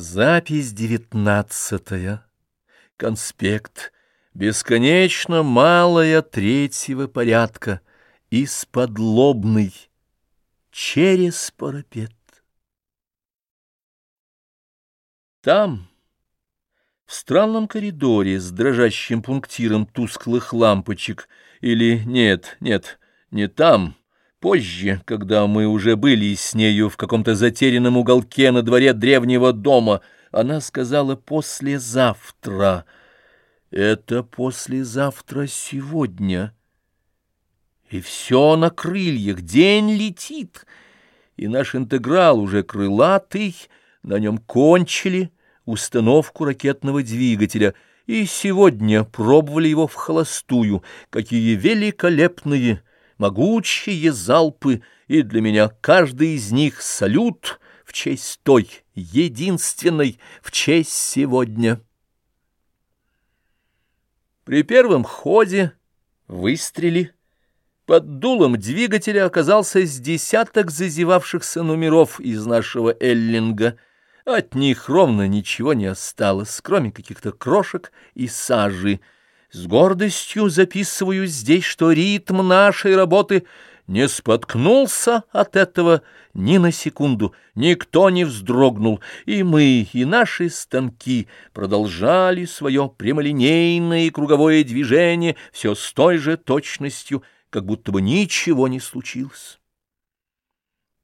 Запись девятнадцатая. Конспект. Бесконечно малая третьего порядка. Из-подлобный. Через парапет. Там, в странном коридоре с дрожащим пунктиром тусклых лампочек, или нет, нет, не там, Позже, когда мы уже были с нею в каком-то затерянном уголке на дворе древнего дома, она сказала «послезавтра». Это послезавтра сегодня. И все на крыльях, день летит, и наш интеграл уже крылатый, на нем кончили установку ракетного двигателя, и сегодня пробовали его в холостую, какие великолепные могучие залпы, и для меня каждый из них салют в честь той, единственной, в честь сегодня. При первом ходе выстрели под дулом двигателя оказался с десяток зазевавшихся номеров из нашего Эллинга. От них ровно ничего не осталось, кроме каких-то крошек и сажи, с гордостью записываю здесь, что ритм нашей работы не споткнулся от этого ни на секунду, никто не вздрогнул, и мы, и наши станки продолжали свое прямолинейное и круговое движение все с той же точностью, как будто бы ничего не случилось.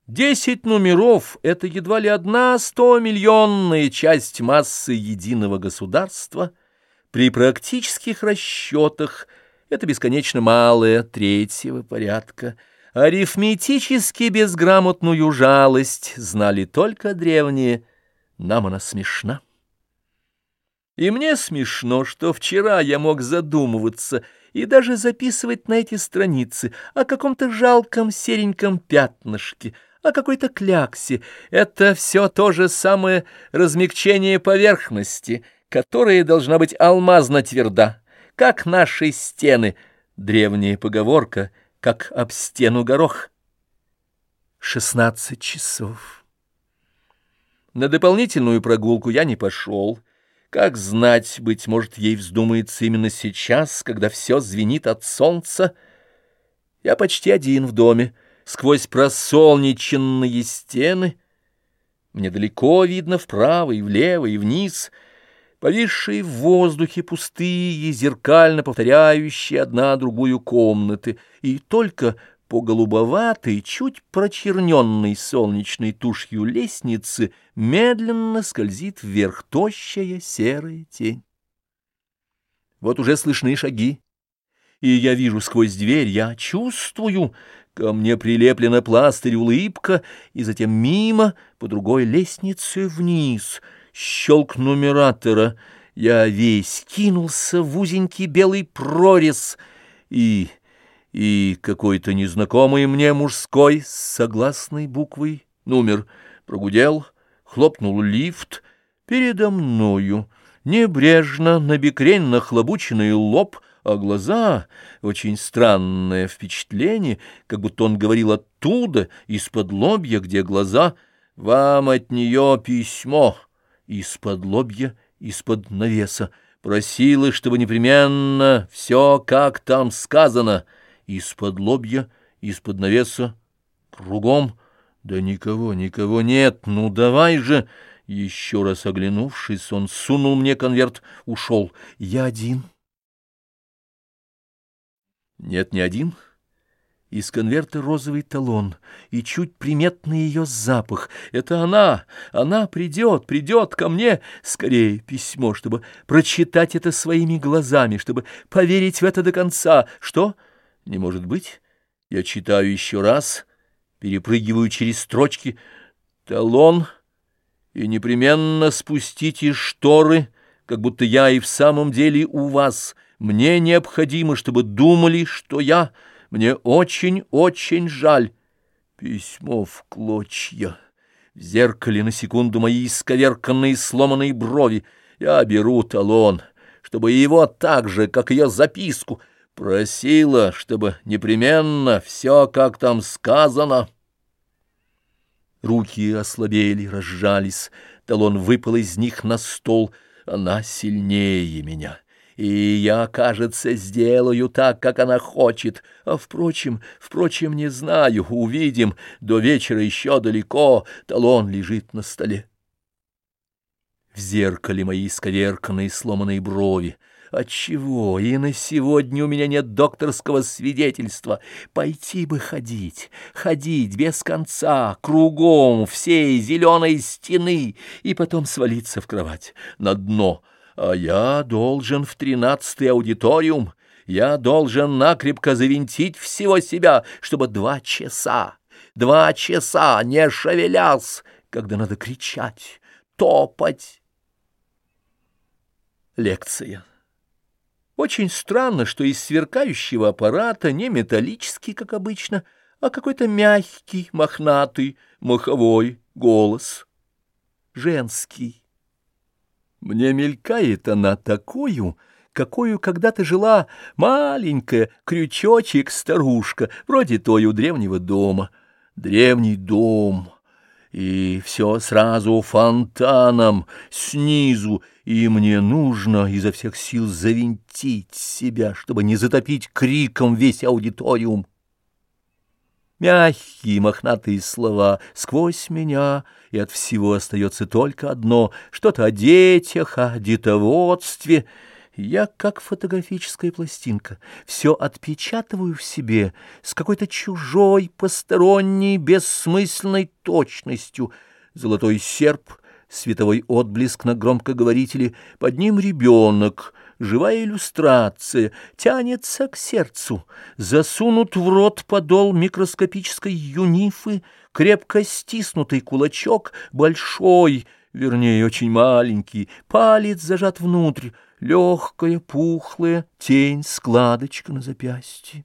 Десять номеров — это едва ли одна сто миллионная часть массы единого государства — при практических расчетах это бесконечно малое третьего порядка. Арифметически безграмотную жалость знали только древние. Нам она смешна. И мне смешно, что вчера я мог задумываться и даже записывать на эти страницы о каком-то жалком сереньком пятнышке, о какой-то кляксе. Это все то же самое размягчение поверхности — которая должна быть алмазно тверда, как наши стены, древняя поговорка, как об стену горох. Шестнадцать часов. На дополнительную прогулку я не пошел. Как знать, быть может, ей вздумается именно сейчас, когда все звенит от солнца. Я почти один в доме, сквозь просолнеченные стены. Мне далеко видно вправо и влево и вниз — повисшие в воздухе пустые, зеркально повторяющие одна другую комнаты, и только по голубоватой, чуть прочерненной солнечной тушью лестницы медленно скользит вверх тощая серая тень. Вот уже слышны шаги, и я вижу сквозь дверь, я чувствую, ко мне прилеплена пластырь улыбка, и затем мимо, по другой лестнице вниз — щелк нумератора, я весь кинулся в узенький белый прорез, и... и какой-то незнакомый мне мужской с согласной буквой номер прогудел, хлопнул лифт передо мною, небрежно, набекрень нахлобученный лоб, а глаза — очень странное впечатление, как будто он говорил оттуда, из-под лобья, где глаза. «Вам от нее письмо» из-под лобья, из-под навеса, просила, чтобы непременно все, как там сказано, из-под лобья, из-под навеса, кругом. Да никого, никого нет, ну давай же! Еще раз оглянувшись, он сунул мне конверт, ушел. Я один. Нет, не один. — из конверта розовый талон и чуть приметный ее запах. Это она, она придет, придет ко мне. Скорее письмо, чтобы прочитать это своими глазами, чтобы поверить в это до конца. Что? Не может быть. Я читаю еще раз, перепрыгиваю через строчки. Талон и непременно спустите шторы, как будто я и в самом деле у вас. Мне необходимо, чтобы думали, что я... Мне очень-очень жаль. Письмо в клочья. В зеркале на секунду мои исковерканные сломанные брови. Я беру талон, чтобы его так же, как ее записку, просила, чтобы непременно все, как там сказано. Руки ослабели, разжались. талон выпал из них на стол. Она сильнее меня и я, кажется, сделаю так, как она хочет. А, впрочем, впрочем, не знаю, увидим, до вечера еще далеко, талон лежит на столе. В зеркале мои исковерканные сломанные брови. Отчего и на сегодня у меня нет докторского свидетельства? Пойти бы ходить, ходить без конца, кругом всей зеленой стены, и потом свалиться в кровать на дно — а я должен в тринадцатый аудиториум, я должен накрепко завинтить всего себя, чтобы два часа, два часа не шевелясь, когда надо кричать, топать. Лекция. Очень странно, что из сверкающего аппарата не металлический, как обычно, а какой-то мягкий, мохнатый, маховой голос. Женский. Мне мелькает она такую, какую когда-то жила маленькая крючочек-старушка, вроде той у древнего дома. Древний дом, и все сразу фонтаном, снизу, и мне нужно изо всех сил завинтить себя, чтобы не затопить криком весь аудиториум. Мягкие мохнатые слова сквозь меня, и от всего остается только одно — что-то о детях, о детоводстве. Я, как фотографическая пластинка, все отпечатываю в себе с какой-то чужой, посторонней, бессмысленной точностью. Золотой серп, световой отблеск на громкоговорителе, под ним ребенок — живая иллюстрация, тянется к сердцу, засунут в рот подол микроскопической юнифы, крепко стиснутый кулачок, большой, вернее, очень маленький, палец зажат внутрь, легкая, пухлая тень, складочка на запястье.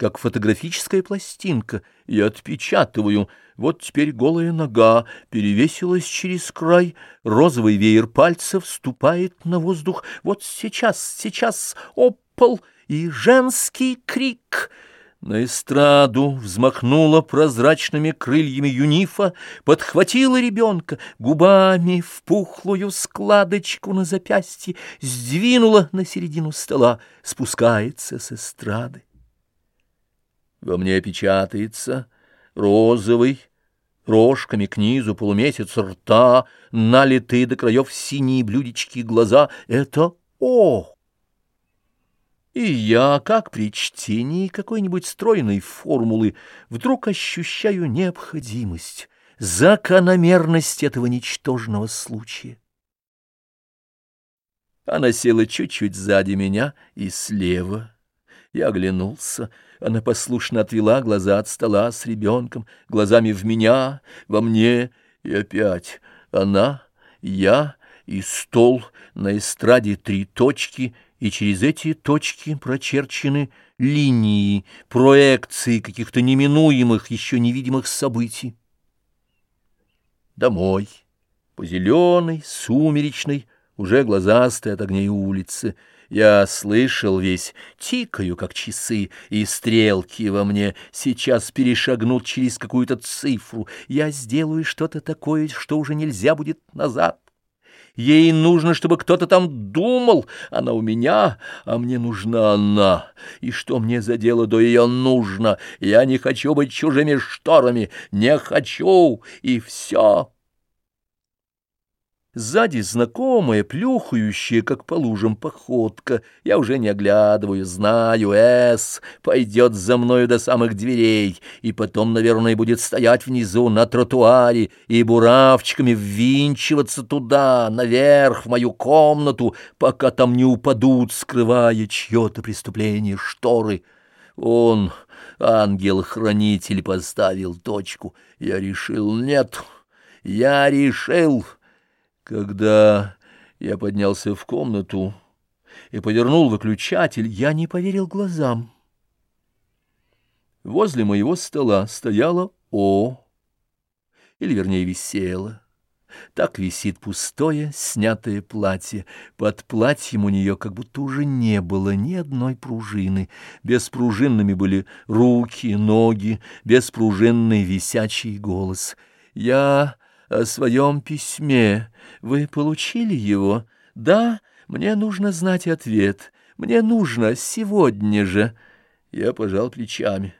Как фотографическая пластинка, я отпечатываю — вот теперь голая нога перевесилась через край, розовый веер пальцев вступает на воздух. Вот сейчас, сейчас опал и женский крик. На эстраду взмахнула прозрачными крыльями юнифа, подхватила ребенка губами в пухлую складочку на запястье, сдвинула на середину стола, спускается с эстрады. Во мне печатается розовый, рожками к низу полумесяц рта, налитые до краев синие блюдечки глаза — это «О!». И я, как при чтении какой-нибудь стройной формулы, вдруг ощущаю необходимость, закономерность этого ничтожного случая. Она села чуть-чуть сзади меня и слева. Я оглянулся — она послушно отвела глаза от стола с ребенком, глазами в меня, во мне, и опять она, я и стол, на эстраде три точки, и через эти точки прочерчены линии, проекции каких-то неминуемых, еще невидимых событий. Домой, по зеленой, сумеречной, уже глазастой от огней улицы, я слышал весь, тикаю, как часы, и стрелки во мне сейчас перешагнут через какую-то цифру. Я сделаю что-то такое, что уже нельзя будет назад. Ей нужно, чтобы кто-то там думал. Она у меня, а мне нужна она. И что мне за дело до ее нужно? Я не хочу быть чужими шторами, не хочу, и все». Сзади знакомая, плюхающая, как по лужам, походка. Я уже не оглядываю, знаю, Эс пойдет за мною до самых дверей, и потом, наверное, будет стоять внизу на тротуаре и буравчиками ввинчиваться туда, наверх, в мою комнату, пока там не упадут, скрывая чье-то преступление шторы. Он, ангел-хранитель, поставил точку. Я решил, нет, я решил... Когда я поднялся в комнату и повернул выключатель, я не поверил глазам. Возле моего стола стояла О, или, вернее, висела. Так висит пустое, снятое платье. Под платьем у нее как будто уже не было ни одной пружины. Беспружинными были руки, ноги, беспружинный висячий голос. Я о своем письме. Вы получили его? Да, мне нужно знать ответ. Мне нужно сегодня же. Я пожал плечами.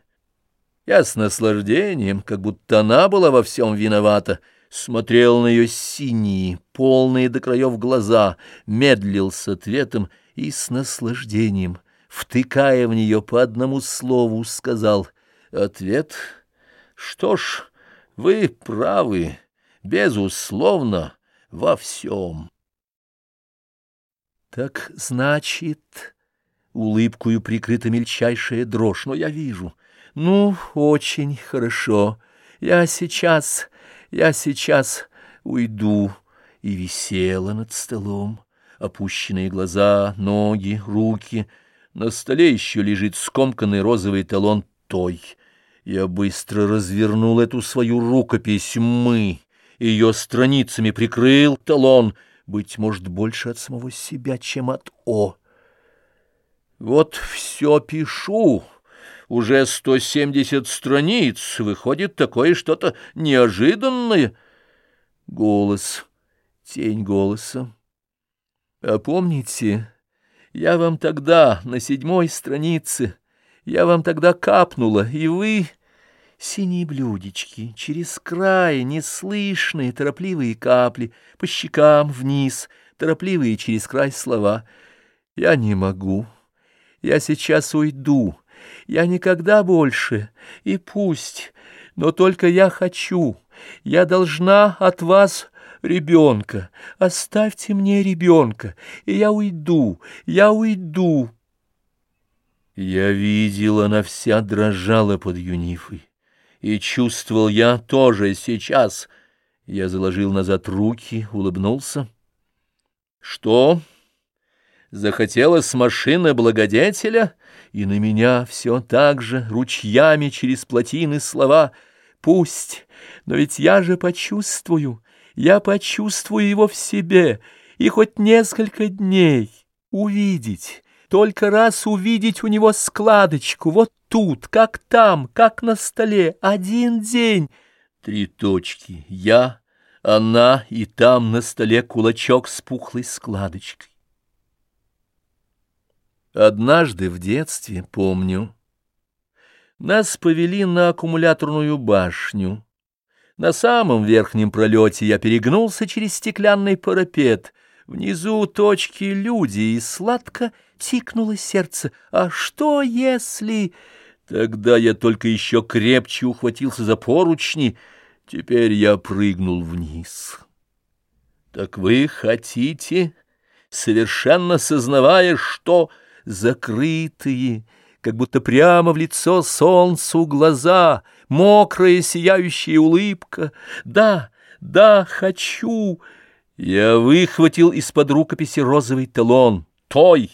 Я с наслаждением, как будто она была во всем виновата, смотрел на ее синие, полные до краев глаза, медлил с ответом и с наслаждением, втыкая в нее по одному слову, сказал «Ответ? Что ж, вы правы, безусловно, во всем». «Так значит...» Улыбкою прикрыта мельчайшая дрожь, но я вижу. Ну, очень хорошо. Я сейчас, я сейчас уйду. И висела над столом. Опущенные глаза, ноги, руки. На столе еще лежит скомканный розовый талон той. Я быстро развернул эту свою рукопись «Мы». Ее страницами прикрыл талон, быть может, больше от самого себя, чем от «О». Вот все пишу. Уже сто семьдесят страниц. Выходит такое что-то неожиданное. Голос. Тень голоса. А помните, я вам тогда на седьмой странице, я вам тогда капнула, и вы... Синие блюдечки, через край, неслышные, торопливые капли, по щекам вниз, торопливые через край слова. Я не могу. Я сейчас уйду, я никогда больше, и пусть, но только я хочу, я должна от вас ребенка, оставьте мне ребенка, и я уйду, я уйду. Я видел, она вся дрожала под юнифой, и чувствовал я тоже сейчас. Я заложил назад руки, улыбнулся. — Что? — Захотелось машина благодетеля, и на меня все так же ручьями через плотины слова «Пусть, но ведь я же почувствую, я почувствую его в себе, и хоть несколько дней увидеть». Только раз увидеть у него складочку, вот тут, как там, как на столе, один день. Три точки. Я, она и там на столе кулачок с пухлой складочкой. Однажды в детстве, помню, нас повели на аккумуляторную башню. На самом верхнем пролете я перегнулся через стеклянный парапет. Внизу точки люди, и сладко тикнуло сердце. А что если... Тогда я только еще крепче ухватился за поручни. Теперь я прыгнул вниз. Так вы хотите, совершенно сознавая, что закрытые, как будто прямо в лицо солнцу глаза, мокрая сияющая улыбка. Да, да, хочу. Я выхватил из-под рукописи розовый талон, той,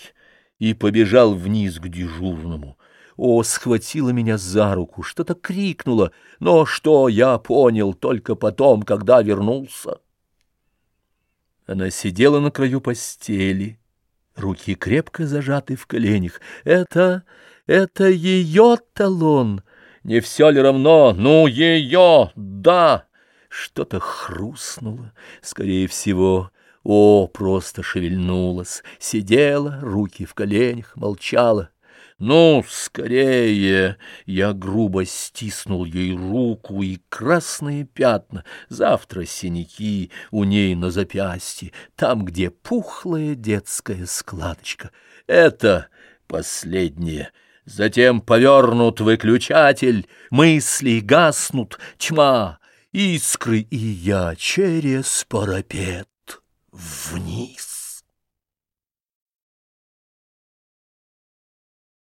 и побежал вниз к дежурному. О, схватила меня за руку, что-то крикнула, но что я понял только потом, когда вернулся. Она сидела на краю постели, Руки крепко зажаты в коленях. Это... это ее талон. Не все ли равно? Ну, ее! Да! Что-то хрустнуло, скорее всего. О, просто шевельнулась, сидела, руки в коленях, молчала. «Ну, скорее!» Я грубо стиснул ей руку, и красные пятна, завтра синяки у ней на запястье, там, где пухлая детская складочка. Это последнее. Затем повернут выключатель, мысли гаснут, тьма, искры, и я через парапет вниз.